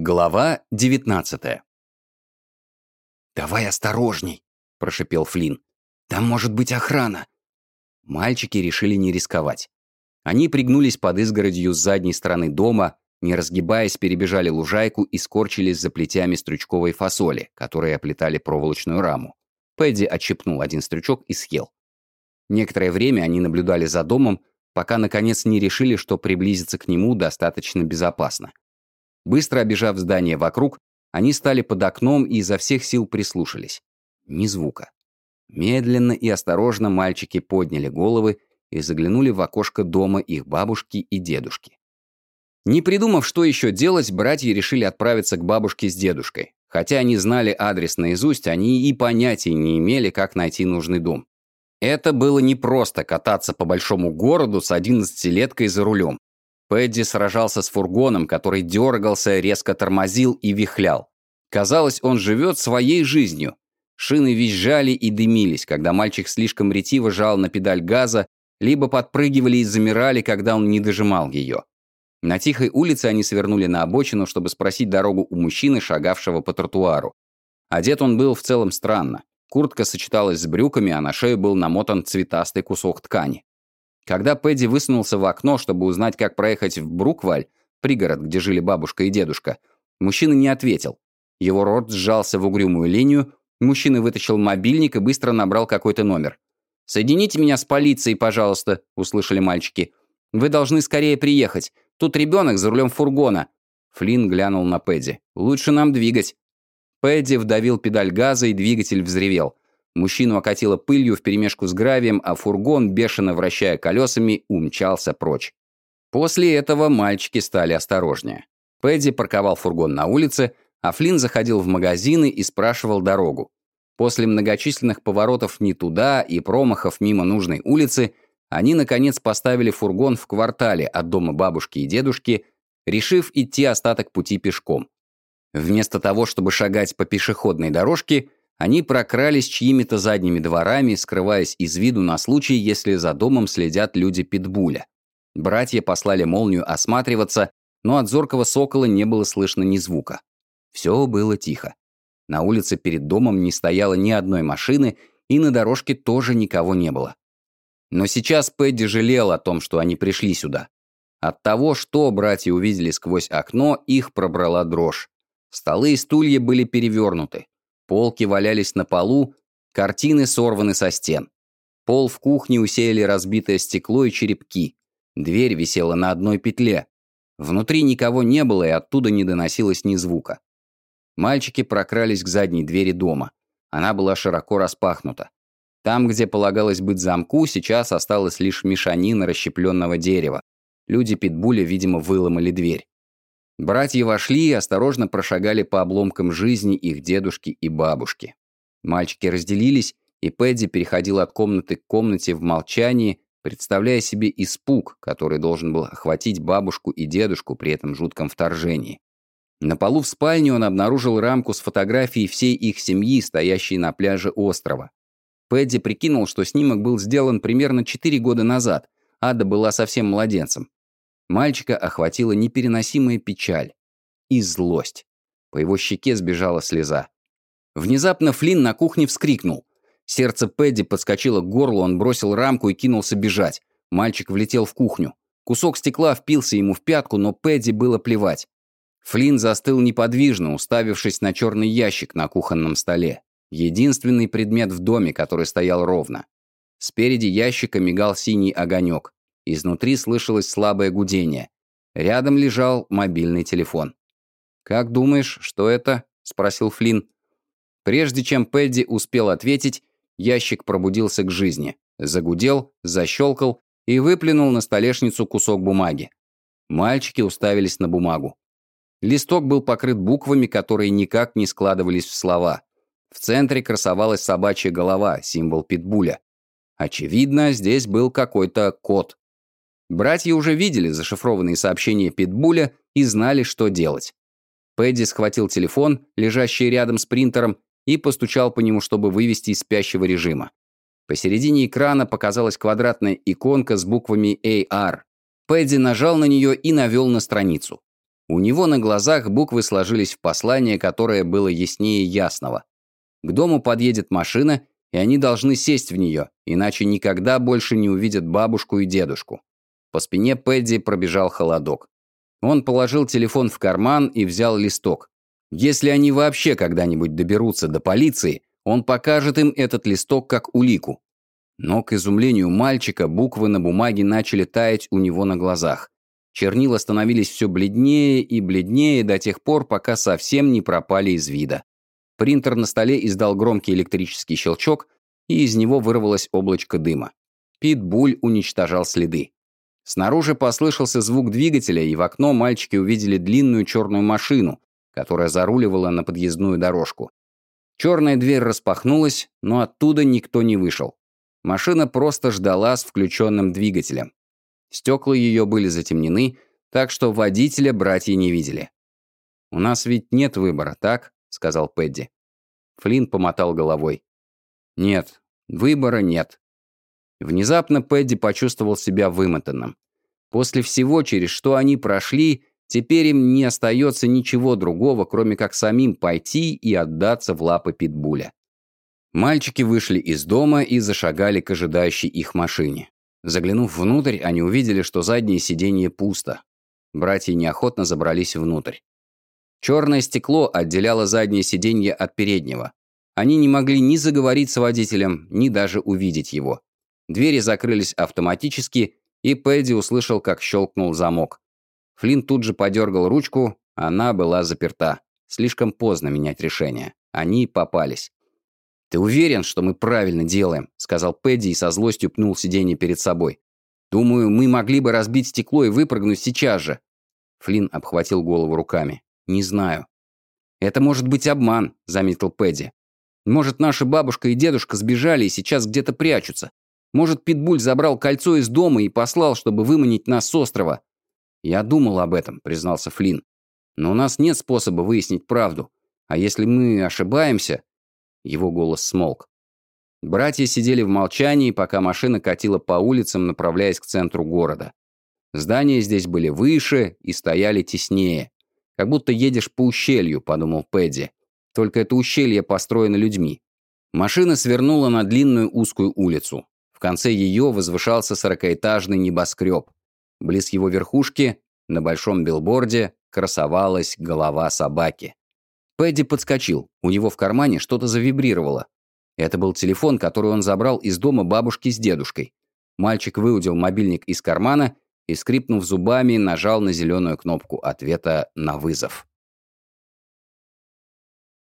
Глава 19 «Давай осторожней», — прошипел Флинн. «Там может быть охрана». Мальчики решили не рисковать. Они пригнулись под изгородью с задней стороны дома, не разгибаясь, перебежали лужайку и скорчились за плетями стручковой фасоли, которые оплетали проволочную раму. Пэдди отщипнул один стручок и съел. Некоторое время они наблюдали за домом, пока наконец не решили, что приблизиться к нему достаточно безопасно. Быстро обежав здание вокруг, они стали под окном и изо всех сил прислушались. Ни звука. Медленно и осторожно мальчики подняли головы и заглянули в окошко дома их бабушки и дедушки. Не придумав, что еще делать, братья решили отправиться к бабушке с дедушкой. Хотя они знали адрес наизусть, они и понятия не имели, как найти нужный дом. Это было непросто кататься по большому городу с 11-леткой за рулем. Пэдди сражался с фургоном, который дергался, резко тормозил и вихлял. Казалось, он живет своей жизнью. Шины визжали и дымились, когда мальчик слишком ретиво жал на педаль газа, либо подпрыгивали и замирали, когда он не дожимал ее. На тихой улице они свернули на обочину, чтобы спросить дорогу у мужчины, шагавшего по тротуару. Одет он был в целом странно. Куртка сочеталась с брюками, а на шею был намотан цветастый кусок ткани. Когда Пэдди высунулся в окно, чтобы узнать, как проехать в Брукваль, пригород, где жили бабушка и дедушка, мужчина не ответил. Его рот сжался в угрюмую линию, мужчина вытащил мобильник и быстро набрал какой-то номер. «Соедините меня с полицией, пожалуйста», — услышали мальчики. «Вы должны скорее приехать. Тут ребенок за рулем фургона». Флинн глянул на Пэдди. «Лучше нам двигать». Пэдди вдавил педаль газа, и двигатель взревел. Мужчину окатило пылью вперемешку с гравием, а фургон, бешено вращая колесами, умчался прочь. После этого мальчики стали осторожнее. Пэдди парковал фургон на улице, а Флинн заходил в магазины и спрашивал дорогу. После многочисленных поворотов не туда и промахов мимо нужной улицы, они, наконец, поставили фургон в квартале от дома бабушки и дедушки, решив идти остаток пути пешком. Вместо того, чтобы шагать по пешеходной дорожке, они прокрались чьими-то задними дворами, скрываясь из виду на случай, если за домом следят люди Питбуля. Братья послали молнию осматриваться, но от зоркого сокола не было слышно ни звука. Все было тихо. На улице перед домом не стояло ни одной машины, и на дорожке тоже никого не было. Но сейчас Пэдди жалел о том, что они пришли сюда. От того, что братья увидели сквозь окно, их пробрала дрожь. Столы и стулья были перевернуты. Полки валялись на полу, картины сорваны со стен. Пол в кухне усеяли разбитое стекло и черепки. Дверь висела на одной петле. Внутри никого не было, и оттуда не доносилось ни звука. Мальчики прокрались к задней двери дома. Она была широко распахнута. Там, где полагалось быть замку, сейчас осталась лишь мешанина расщепленного дерева. Люди Питбуля, видимо, выломали дверь. Братья вошли и осторожно прошагали по обломкам жизни их дедушки и бабушки. Мальчики разделились, и Пэдди переходил от комнаты к комнате в молчании, представляя себе испуг, который должен был охватить бабушку и дедушку при этом жутком вторжении. На полу в спальне он обнаружил рамку с фотографией всей их семьи, стоящей на пляже острова. Пэдди прикинул, что снимок был сделан примерно 4 года назад. Ада была совсем младенцем. Мальчика охватила непереносимая печаль и злость. По его щеке сбежала слеза. Внезапно Флинн на кухне вскрикнул. Сердце Пэдди подскочило к горлу, он бросил рамку и кинулся бежать. Мальчик влетел в кухню. Кусок стекла впился ему в пятку, но Пэдди было плевать. Флинн застыл неподвижно, уставившись на черный ящик на кухонном столе. Единственный предмет в доме, который стоял ровно. Спереди ящика мигал синий огонек. Изнутри слышалось слабое гудение. Рядом лежал мобильный телефон. «Как думаешь, что это?» — спросил Флинн. Прежде чем Пэдди успел ответить, ящик пробудился к жизни. Загудел, защелкал и выплюнул на столешницу кусок бумаги. Мальчики уставились на бумагу. Листок был покрыт буквами, которые никак не складывались в слова. В центре красовалась собачья голова, символ питбуля. Очевидно, здесь был какой-то код. Братья уже видели зашифрованные сообщения Питбуля и знали, что делать. Пэдди схватил телефон, лежащий рядом с принтером, и постучал по нему, чтобы вывести из спящего режима. Посередине экрана показалась квадратная иконка с буквами AR. Пэдди нажал на нее и навел на страницу. У него на глазах буквы сложились в послание, которое было яснее ясного. К дому подъедет машина, и они должны сесть в нее, иначе никогда больше не увидят бабушку и дедушку. По спине Пэдди пробежал холодок. Он положил телефон в карман и взял листок. Если они вообще когда-нибудь доберутся до полиции, он покажет им этот листок как улику. Но, к изумлению мальчика, буквы на бумаге начали таять у него на глазах. Чернила становились все бледнее и бледнее до тех пор, пока совсем не пропали из вида. Принтер на столе издал громкий электрический щелчок, и из него вырвалось облачко дыма. Питбуль уничтожал следы. Снаружи послышался звук двигателя, и в окно мальчики увидели длинную черную машину, которая заруливала на подъездную дорожку. Черная дверь распахнулась, но оттуда никто не вышел. Машина просто ждала с включенным двигателем. Стекла ее были затемнены, так что водителя братья не видели. «У нас ведь нет выбора, так?» — сказал Пэдди. Флинн помотал головой. «Нет, выбора нет. Внезапно Пэдди почувствовал себя вымотанным. После всего, через что они прошли, теперь им не остается ничего другого, кроме как самим пойти и отдаться в лапы Питбуля. Мальчики вышли из дома и зашагали к ожидающей их машине. Заглянув внутрь, они увидели, что заднее сиденье пусто. Братья неохотно забрались внутрь. Черное стекло отделяло заднее сиденье от переднего. Они не могли ни заговорить с водителем, ни даже увидеть его. Двери закрылись автоматически, и Пэдди услышал, как щелкнул замок. Флинн тут же подергал ручку, она была заперта. Слишком поздно менять решение. Они попались. «Ты уверен, что мы правильно делаем?» — сказал Пэдди и со злостью пнул сиденье перед собой. «Думаю, мы могли бы разбить стекло и выпрыгнуть сейчас же». Флинн обхватил голову руками. «Не знаю». «Это может быть обман», — заметил Пэдди. «Может, наша бабушка и дедушка сбежали и сейчас где-то прячутся. Может, Питбуль забрал кольцо из дома и послал, чтобы выманить нас с острова?» «Я думал об этом», — признался Флинн. «Но у нас нет способа выяснить правду. А если мы ошибаемся...» Его голос смолк. Братья сидели в молчании, пока машина катила по улицам, направляясь к центру города. Здания здесь были выше и стояли теснее. «Как будто едешь по ущелью», — подумал Пэдди. «Только это ущелье построено людьми». Машина свернула на длинную узкую улицу. В конце ее возвышался сорокаэтажный небоскреб. Близ его верхушки, на большом билборде, красовалась голова собаки. Пэдди подскочил, у него в кармане что-то завибрировало. Это был телефон, который он забрал из дома бабушки с дедушкой. Мальчик выудил мобильник из кармана и, скрипнув зубами, нажал на зеленую кнопку ответа на вызов.